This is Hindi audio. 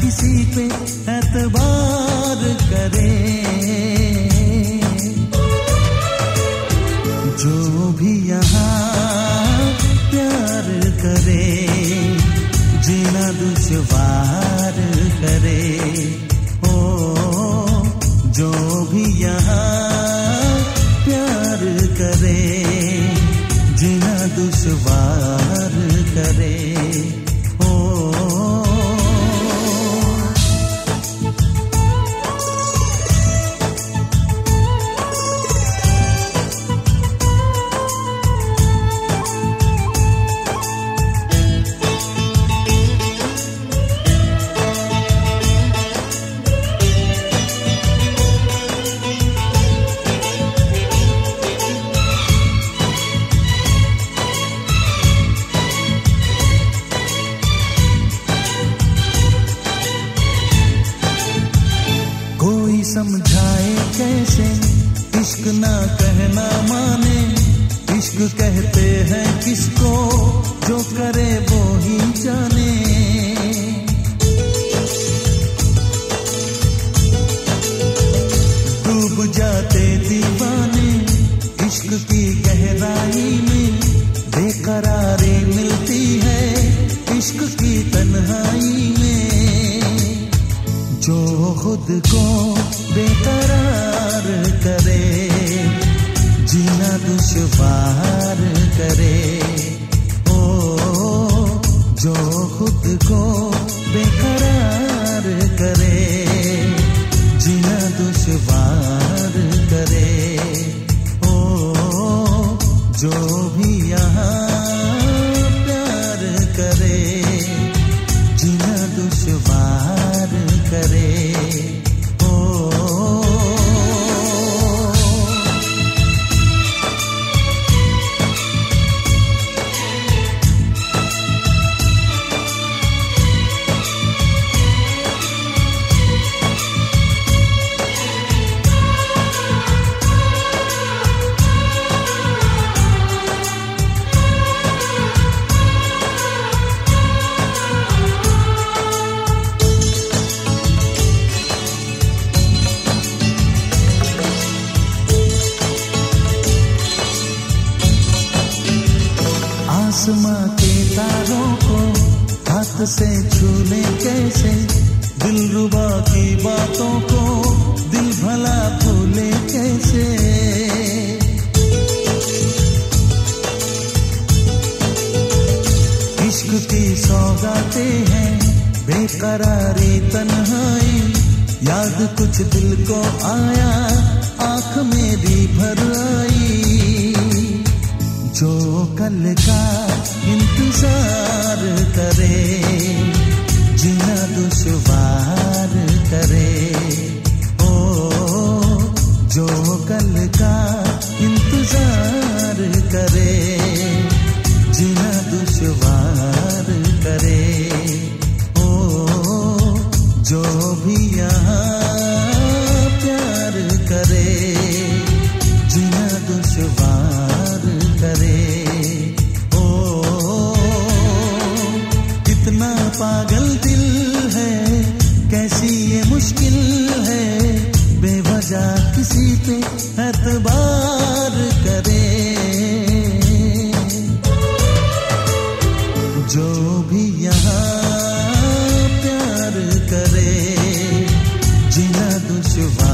किसी पे एतबार करे। जो भी यहाँ प्यार करे जीना दुश्वार समझाए कैसे? इश्क ना कहना माने। इश्क कहते हैं किसको? जो करे वो ही जाने। खुद को बेकरार करे, जीना दुश्वार करे। ओ, जो खुद को बेकरार करे, जीना दुश्वार करे। ओ, जो भी यहाँ आसमां के तारों को हाथ से छूने कैसे दिल रुबा की बातों को दिल भला भूले कैसे इश्क की सौगाते हैं, बेकरारी तन्हाई, याद कुछ दिल को आया, आँख में भी भर आई। कल का बेवजह किसी पे एतबार करे। जो भी यहाँ प्यार करे जिना दुश्वार